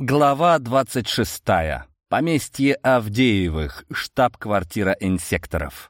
Глава 26. Поместье Авдеевых. Штаб-квартира инсекторов.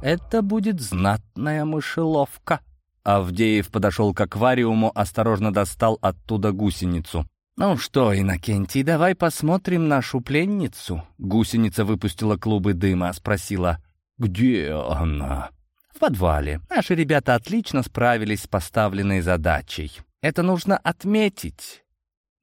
Это будет знатная мышеловка. Авдеев подошел к аквариуму, осторожно достал оттуда гусеницу. «Ну что, Иннокентий, давай посмотрим нашу пленницу?» Гусеница выпустила клубы дыма, спросила, «Где она?» «В подвале. Наши ребята отлично справились с поставленной задачей. Это нужно отметить.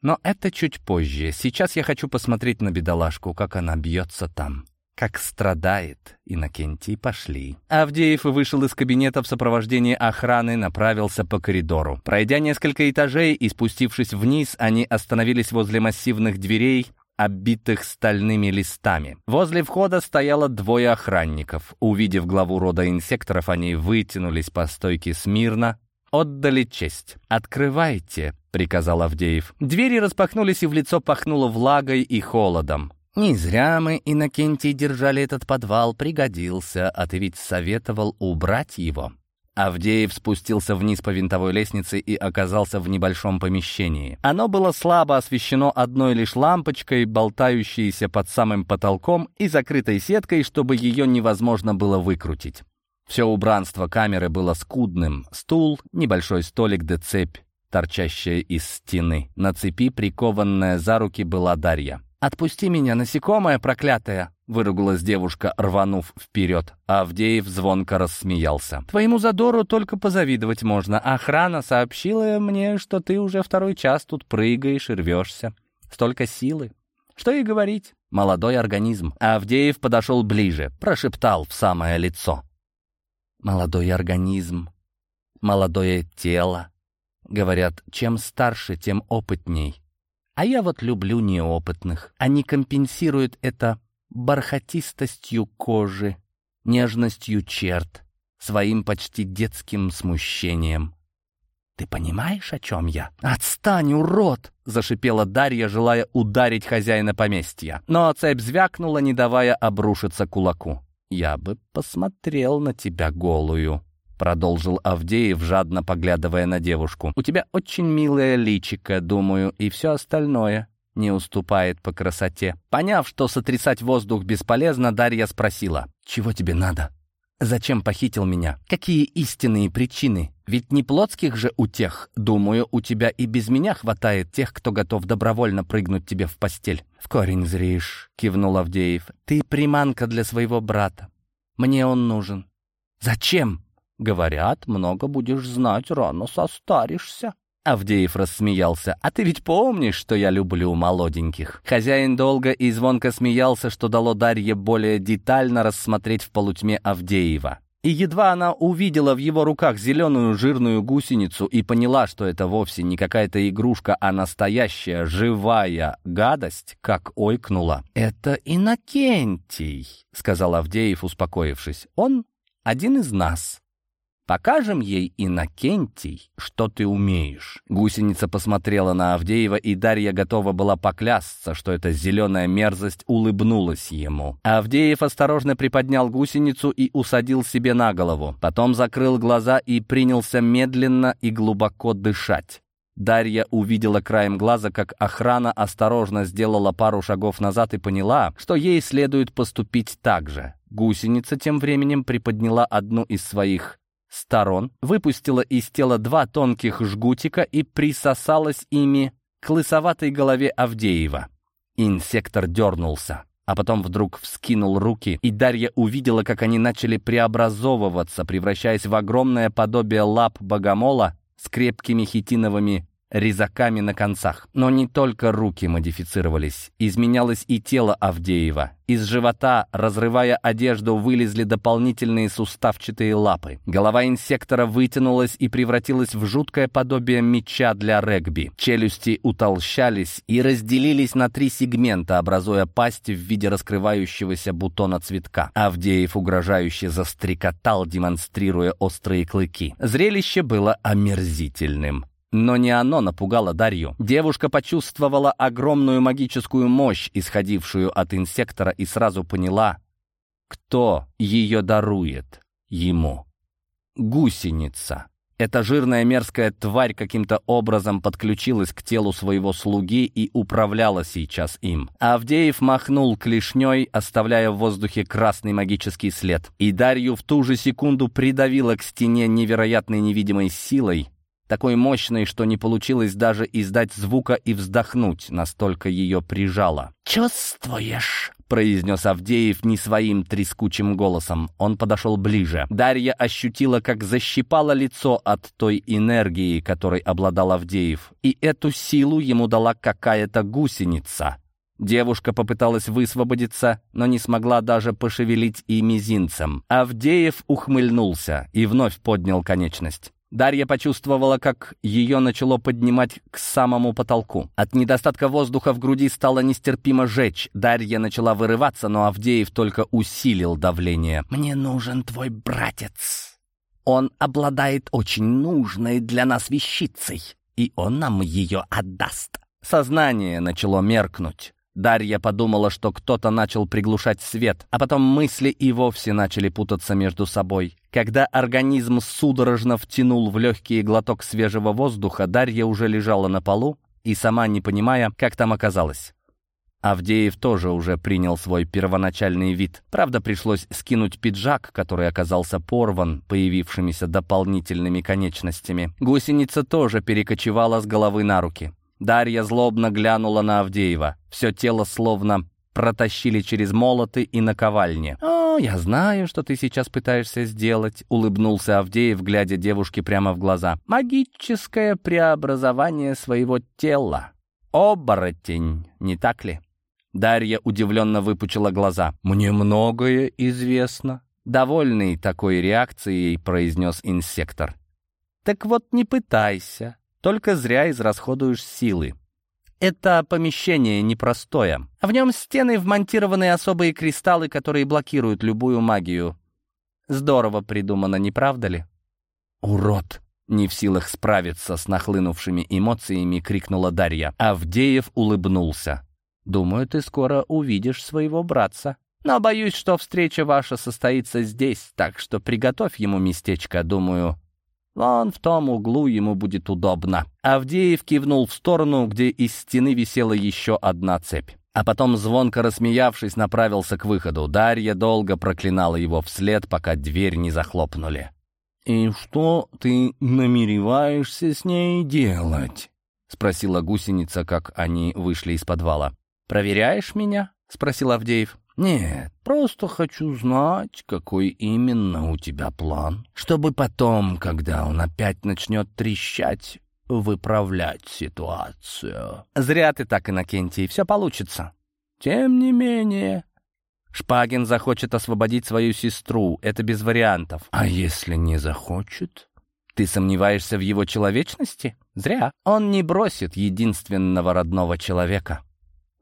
Но это чуть позже. Сейчас я хочу посмотреть на бедолашку, как она бьется там» как страдает. Иннокентий, пошли. Авдеев вышел из кабинета в сопровождении охраны, направился по коридору. Пройдя несколько этажей и спустившись вниз, они остановились возле массивных дверей, оббитых стальными листами. Возле входа стояло двое охранников. Увидев главу рода инсекторов, они вытянулись по стойке смирно, отдали честь. «Открывайте», — приказал Авдеев. Двери распахнулись, и в лицо пахнуло влагой и холодом. Не зря мы, Иннокентий, держали этот подвал, пригодился, а ты ведь советовал убрать его. Авдеев спустился вниз по винтовой лестнице и оказался в небольшом помещении. Оно было слабо освещено одной лишь лампочкой, болтающейся под самым потолком и закрытой сеткой, чтобы ее невозможно было выкрутить. Все убранство камеры было скудным. Стул, небольшой столик да цепь, торчащая из стены. На цепи, прикованная за руки, была Дарья. «Отпусти меня, насекомое проклятое!» — выругалась девушка, рванув вперед. Авдеев звонко рассмеялся. «Твоему задору только позавидовать можно. Охрана сообщила мне, что ты уже второй час тут прыгаешь и рвешься. Столько силы. Что и говорить. Молодой организм». Авдеев подошел ближе, прошептал в самое лицо. «Молодой организм, молодое тело. Говорят, чем старше, тем опытней. А я вот люблю неопытных. Они компенсируют это бархатистостью кожи, нежностью черт, своим почти детским смущением. «Ты понимаешь, о чем я?» «Отстань, урод!» — зашипела Дарья, желая ударить хозяина поместья. Но цепь звякнула, не давая обрушиться кулаку. «Я бы посмотрел на тебя голую», Продолжил Авдеев, жадно поглядывая на девушку. «У тебя очень милое личико, думаю, и все остальное не уступает по красоте». Поняв, что сотрясать воздух бесполезно, Дарья спросила. «Чего тебе надо? Зачем похитил меня? Какие истинные причины? Ведь не плотских же у тех. Думаю, у тебя и без меня хватает тех, кто готов добровольно прыгнуть тебе в постель». «В корень зришь», — кивнул Авдеев. «Ты приманка для своего брата. Мне он нужен». «Зачем?» Говорят, много будешь знать, рано состаришься. Авдеев рассмеялся. «А ты ведь помнишь, что я люблю молоденьких?» Хозяин долго и звонко смеялся, что дало Дарье более детально рассмотреть в полутьме Авдеева. И едва она увидела в его руках зеленую жирную гусеницу и поняла, что это вовсе не какая-то игрушка, а настоящая живая гадость, как ойкнула. «Это Иннокентий», — сказал Авдеев, успокоившись. «Он один из нас». Покажем ей, Иннокентий, что ты умеешь». Гусеница посмотрела на Авдеева, и Дарья готова была поклясться, что эта зеленая мерзость улыбнулась ему. Авдеев осторожно приподнял гусеницу и усадил себе на голову. Потом закрыл глаза и принялся медленно и глубоко дышать. Дарья увидела краем глаза, как охрана осторожно сделала пару шагов назад и поняла, что ей следует поступить так же. Гусеница тем временем приподняла одну из своих сторон, выпустила из тела два тонких жгутика и присосалась ими к лысоватой голове Авдеева. Инсектор дернулся, а потом вдруг вскинул руки, и Дарья увидела, как они начали преобразовываться, превращаясь в огромное подобие лап богомола с крепкими хитиновыми резаками на концах. Но не только руки модифицировались, изменялось и тело Авдеева. Из живота, разрывая одежду, вылезли дополнительные суставчатые лапы. Голова инсектора вытянулась и превратилась в жуткое подобие меча для регби. Челюсти утолщались и разделились на три сегмента, образуя пасть в виде раскрывающегося бутона цветка. Авдеев угрожающе застрекотал, демонстрируя острые клыки. Зрелище было омерзительным. Но не оно напугало Дарью. Девушка почувствовала огромную магическую мощь, исходившую от инсектора, и сразу поняла, кто ее дарует ему. гусеница. Эта жирная мерзкая тварь каким-то образом подключилась к телу своего слуги и управляла сейчас им. Авдеев махнул клешней, оставляя в воздухе красный магический след. И Дарью в ту же секунду придавило к стене невероятной невидимой силой, такой мощной, что не получилось даже издать звука и вздохнуть, настолько ее прижало. «Чувствуешь?» — произнес Авдеев не своим трескучим голосом. Он подошел ближе. Дарья ощутила, как защипало лицо от той энергии, которой обладал Авдеев. И эту силу ему дала какая-то гусеница. Девушка попыталась высвободиться, но не смогла даже пошевелить и мизинцем. Авдеев ухмыльнулся и вновь поднял конечность. Дарья почувствовала, как ее начало поднимать к самому потолку. От недостатка воздуха в груди стало нестерпимо жечь. Дарья начала вырываться, но Авдеев только усилил давление. «Мне нужен твой братец. Он обладает очень нужной для нас вещицей, и он нам ее отдаст». Сознание начало меркнуть. Дарья подумала, что кто-то начал приглушать свет, а потом мысли и вовсе начали путаться между собой. Когда организм судорожно втянул в легкий глоток свежего воздуха, Дарья уже лежала на полу и сама не понимая, как там оказалась. Авдеев тоже уже принял свой первоначальный вид. Правда, пришлось скинуть пиджак, который оказался порван появившимися дополнительными конечностями. Гусеница тоже перекочевала с головы на руки. Дарья злобно глянула на Авдеева. Все тело словно протащили через молоты и наковальни. «О, я знаю, что ты сейчас пытаешься сделать», — улыбнулся Авдеев, глядя девушке прямо в глаза. «Магическое преобразование своего тела. Оборотень, не так ли?» Дарья удивленно выпучила глаза. «Мне многое известно», — довольный такой реакцией произнес инсектор. «Так вот не пытайся. Только зря израсходуешь силы. Это помещение непростое. В нем стены вмонтированы особые кристаллы, которые блокируют любую магию. Здорово придумано, не правда ли? «Урод!» Не в силах справиться с нахлынувшими эмоциями, крикнула Дарья. Авдеев улыбнулся. «Думаю, ты скоро увидишь своего братца. Но боюсь, что встреча ваша состоится здесь, так что приготовь ему местечко, думаю, Вон в том углу ему будет удобно. Авдеев кивнул в сторону, где из стены висела еще одна цепь. А потом, звонко рассмеявшись, направился к выходу. Дарья долго проклинала его вслед, пока дверь не захлопнули. «И что ты намереваешься с ней делать?» — спросила гусеница, как они вышли из подвала. «Проверяешь меня?» — спросил Авдеев. «Нет, просто хочу знать, какой именно у тебя план, чтобы потом, когда он опять начнет трещать, выправлять ситуацию». «Зря ты так, Иннокентий, все получится». «Тем не менее...» Шпагин захочет освободить свою сестру, это без вариантов. А если не захочет? Ты сомневаешься в его человечности? Зря. Он не бросит единственного родного человека.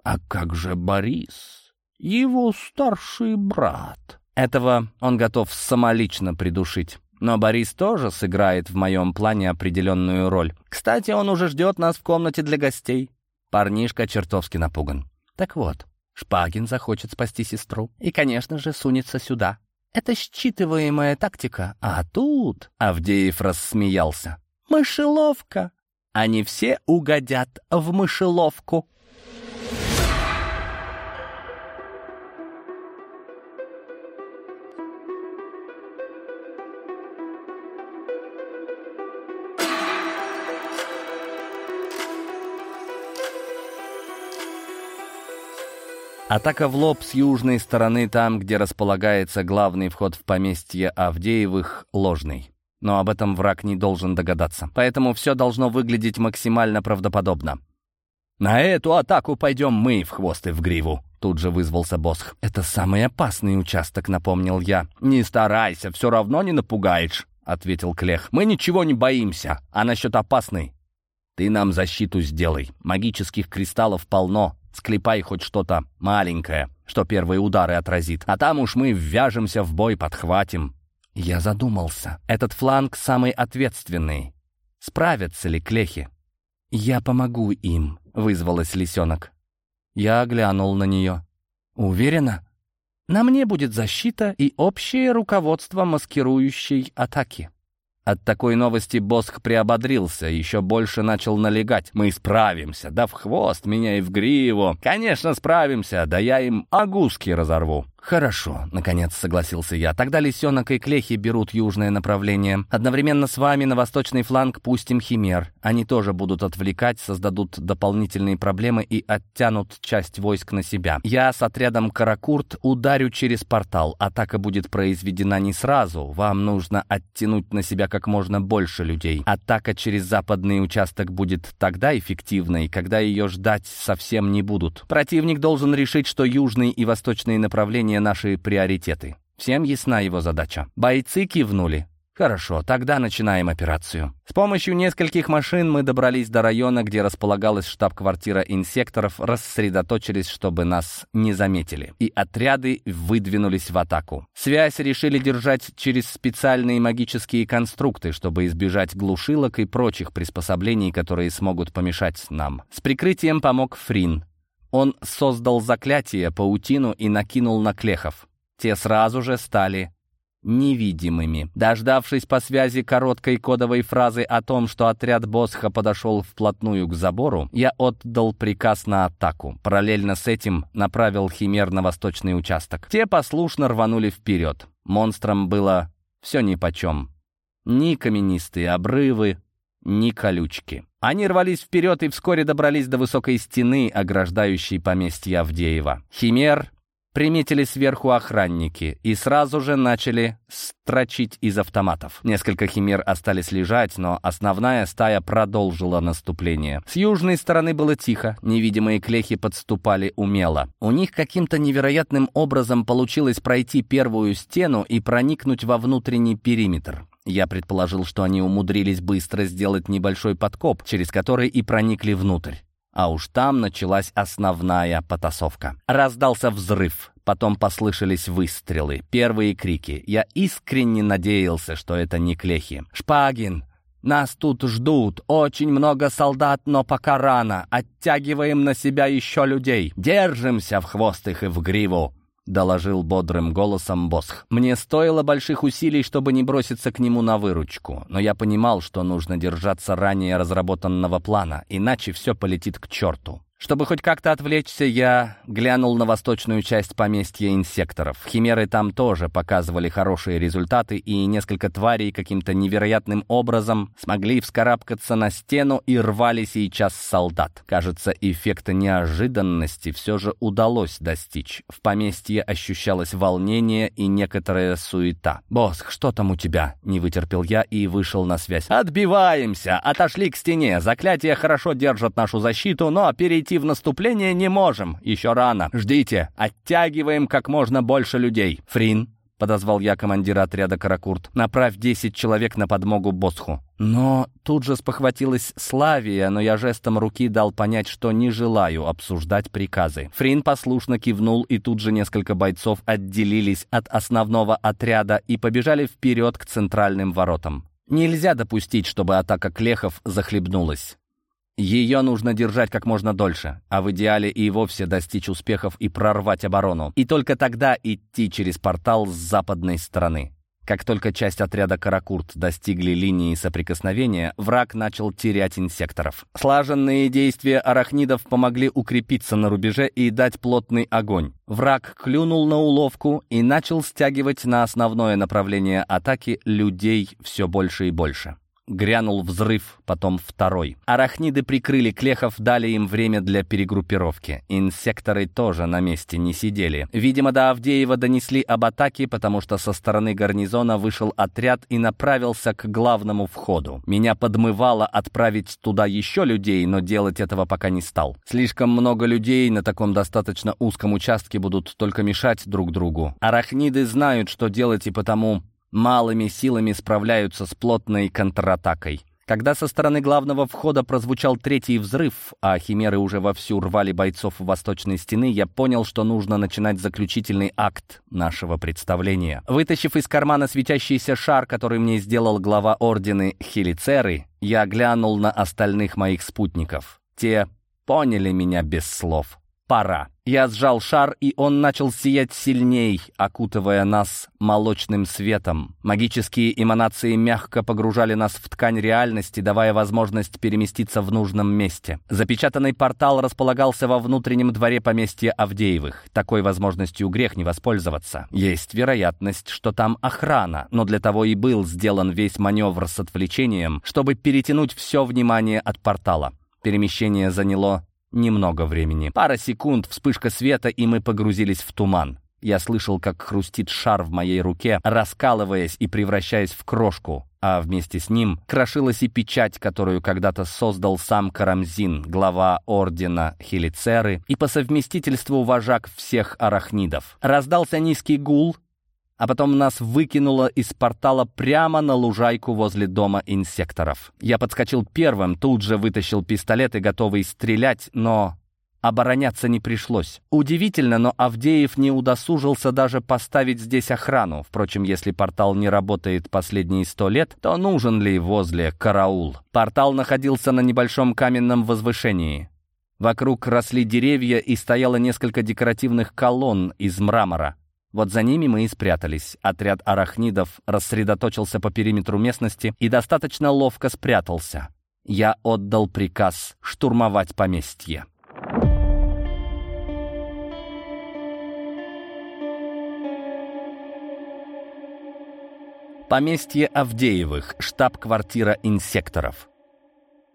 А как же Борис? Его старший брат. Этого он готов самолично придушить. Но Борис тоже сыграет в моем плане определенную роль. Кстати, он уже ждет нас в комнате для гостей. Парнишка чертовски напуган. Так вот, Шпагин захочет спасти сестру. И, конечно же, сунется сюда. Это считываемая тактика. А тут... Авдеев рассмеялся. Мышеловка. Они все угодят в мышеловку. Атака в лоб с южной стороны, там, где располагается главный вход в поместье Авдеевых, ложный. Но об этом враг не должен догадаться. Поэтому все должно выглядеть максимально правдоподобно. «На эту атаку пойдем мы в хвост и в гриву», — тут же вызвался Босх. «Это самый опасный участок», — напомнил я. «Не старайся, все равно не напугаешь», — ответил Клех. «Мы ничего не боимся, а насчет опасной ты нам защиту сделай. Магических кристаллов полно. Склепай хоть что-то маленькое, что первые удары отразит. А там уж мы ввяжемся в бой, подхватим». Я задумался. Этот фланг самый ответственный. Справятся ли клехи? «Я помогу им», — вызвалась лисенок. Я глянул на нее. «Уверена?» «На мне будет защита и общее руководство маскирующей атаки». От такой новости Босх приободрился, еще больше начал налегать. «Мы справимся, да в хвост меня и в гриву. Конечно, справимся, да я им огуски разорву». «Хорошо», — наконец согласился я. «Тогда лисенок и клехи берут южное направление. Одновременно с вами на восточный фланг пустим химер. Они тоже будут отвлекать, создадут дополнительные проблемы и оттянут часть войск на себя. Я с отрядом «Каракурт» ударю через портал. Атака будет произведена не сразу. Вам нужно оттянуть на себя как можно больше людей. Атака через западный участок будет тогда эффективной, когда ее ждать совсем не будут. Противник должен решить, что южные и восточные направления наши приоритеты. Всем ясна его задача. Бойцы кивнули. Хорошо, тогда начинаем операцию. С помощью нескольких машин мы добрались до района, где располагалась штаб-квартира инсекторов, рассредоточились, чтобы нас не заметили. И отряды выдвинулись в атаку. Связь решили держать через специальные магические конструкты, чтобы избежать глушилок и прочих приспособлений, которые смогут помешать нам. С прикрытием помог Фрин. Он создал заклятие, паутину и накинул на клехов. Те сразу же стали невидимыми. Дождавшись по связи короткой кодовой фразы о том, что отряд Босха подошел вплотную к забору, я отдал приказ на атаку. Параллельно с этим направил химер на восточный участок. Те послушно рванули вперед. Монстрам было все нипочем. Ни каменистые обрывы, ни колючки. Они рвались вперед и вскоре добрались до высокой стены, ограждающей поместье Авдеева. Химер приметили сверху охранники и сразу же начали строчить из автоматов. Несколько химер остались лежать, но основная стая продолжила наступление. С южной стороны было тихо, невидимые клехи подступали умело. У них каким-то невероятным образом получилось пройти первую стену и проникнуть во внутренний периметр. Я предположил, что они умудрились быстро сделать небольшой подкоп, через который и проникли внутрь. А уж там началась основная потасовка. Раздался взрыв. Потом послышались выстрелы, первые крики. Я искренне надеялся, что это не клехи. «Шпагин! Нас тут ждут! Очень много солдат, но пока рано! Оттягиваем на себя еще людей! Держимся в хвост их и в гриву!» — доложил бодрым голосом Босх. «Мне стоило больших усилий, чтобы не броситься к нему на выручку, но я понимал, что нужно держаться ранее разработанного плана, иначе все полетит к черту. Чтобы хоть как-то отвлечься, я глянул на восточную часть поместья инсекторов. Химеры там тоже показывали хорошие результаты, и несколько тварей каким-то невероятным образом смогли вскарабкаться на стену и рвали сейчас солдат. Кажется, эффекта неожиданности все же удалось достичь. В поместье ощущалось волнение и некоторая суета. «Босс, что там у тебя?» — не вытерпел я и вышел на связь. «Отбиваемся! Отошли к стене! Заклятия хорошо держат нашу защиту, но перейти перейти в наступление не можем. Еще рано. Ждите. Оттягиваем как можно больше людей. Фрин, — подозвал я командира отряда «Каракурт». «Направь десять человек на подмогу Босху». Но тут же спохватилась Славия, но я жестом руки дал понять, что не желаю обсуждать приказы. Фрин послушно кивнул, и тут же несколько бойцов отделились от основного отряда и побежали вперед к центральным воротам. Нельзя допустить, чтобы атака Клехов захлебнулась. Ее нужно держать как можно дольше, а в идеале и вовсе достичь успехов и прорвать оборону. И только тогда идти через портал с западной стороны. Как только часть отряда «Каракурт» достигли линии соприкосновения, враг начал терять инсекторов. Слаженные действия арахнидов помогли укрепиться на рубеже и дать плотный огонь. Враг клюнул на уловку и начал стягивать на основное направление атаки людей все больше и больше. Грянул взрыв, потом второй. Арахниды прикрыли клехов, дали им время для перегруппировки. Инсекторы тоже на месте не сидели. Видимо, до Авдеева донесли об атаке, потому что со стороны гарнизона вышел отряд и направился к главному входу. Меня подмывало отправить туда еще людей, но делать этого пока не стал. Слишком много людей на таком достаточно узком участке будут только мешать друг другу. Арахниды знают, что делать, и потому малыми силами справляются с плотной контратакой. Когда со стороны главного входа прозвучал третий взрыв, а химеры уже вовсю рвали бойцов восточной стены, я понял, что нужно начинать заключительный акт нашего представления. Вытащив из кармана светящийся шар, который мне сделал глава ордены Хелицеры, я глянул на остальных моих спутников. Те поняли меня без слов. Пора. Я сжал шар, и он начал сиять сильней, окутывая нас молочным светом. Магические эманации мягко погружали нас в ткань реальности, давая возможность переместиться в нужном месте. Запечатанный портал располагался во внутреннем дворе поместья Авдеевых. Такой возможностью грех не воспользоваться. Есть вероятность, что там охрана, но для того и был сделан весь маневр с отвлечением, чтобы перетянуть все внимание от портала. Перемещение заняло немного времени. Пара секунд, вспышка света, и мы погрузились в туман. Я слышал, как хрустит шар в моей руке, раскалываясь и превращаясь в крошку, а вместе с ним крошилась и печать, которую когда-то создал сам Карамзин, глава ордена Хелицеры и по совместительству вожак всех арахнидов. Раздался низкий гул, а потом нас выкинуло из портала прямо на лужайку возле дома инсекторов. Я подскочил первым, тут же вытащил пистолет и готовый стрелять, но обороняться не пришлось. Удивительно, но Авдеев не удосужился даже поставить здесь охрану. Впрочем, если портал не работает последние сто лет, то нужен ли возле караул? Портал находился на небольшом каменном возвышении. Вокруг росли деревья и стояло несколько декоративных колонн из мрамора. Вот за ними мы и спрятались. Отряд арахнидов рассредоточился по периметру местности и достаточно ловко спрятался. Я отдал приказ штурмовать поместье. Поместье Авдеевых, штаб-квартира инсекторов.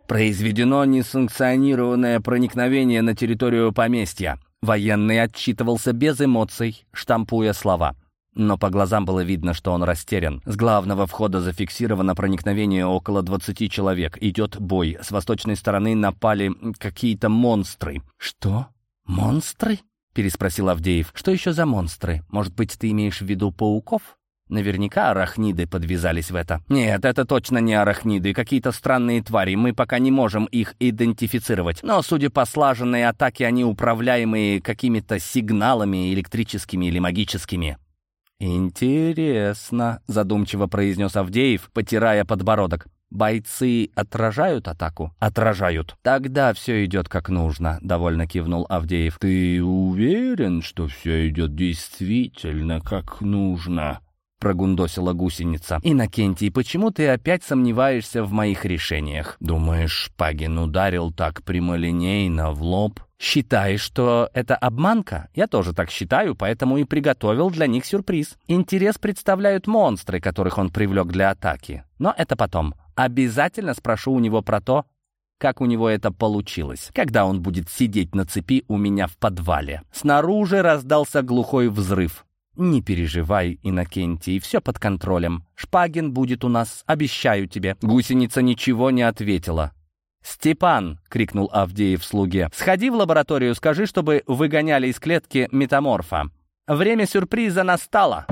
Произведено несанкционированное проникновение на территорию поместья. Военный отчитывался без эмоций, штампуя слова. Но по глазам было видно, что он растерян. С главного входа зафиксировано проникновение около 20 человек. Идет бой. С восточной стороны напали какие-то монстры. «Что? Монстры?» — переспросил Авдеев. «Что еще за монстры? Может быть, ты имеешь в виду пауков?» Наверняка арахниды подвязались в это. Нет, это точно не арахниды, какие-то странные твари. Мы пока не можем их идентифицировать. Но, судя по слаженной атаке, они управляемые какими-то сигналами электрическими или магическими. «Интересно», — задумчиво произнес Авдеев, потирая подбородок. «Бойцы отражают атаку?» «Отражают». «Тогда все идет как нужно», — довольно кивнул Авдеев. «Ты уверен, что все идет действительно как нужно?» Прогундосила гусеница. «Иннокентий, почему ты опять сомневаешься в моих решениях?» «Думаешь, Шпагин ударил так прямолинейно в лоб?» «Считаешь, что это обманка?» «Я тоже так считаю, поэтому и приготовил для них сюрприз. Интерес представляют монстры, которых он привлек для атаки. Но это потом. Обязательно спрошу у него про то, как у него это получилось, когда он будет сидеть на цепи у меня в подвале. Снаружи раздался глухой взрыв. «Не переживай, Иннокентий, все под контролем. Шпагин будет у нас, обещаю тебе». Гусеница ничего не ответила. «Степан!» — крикнул Авдеев слуге. «Сходи в лабораторию, скажи, чтобы выгоняли из клетки метаморфа. Время сюрприза настало!»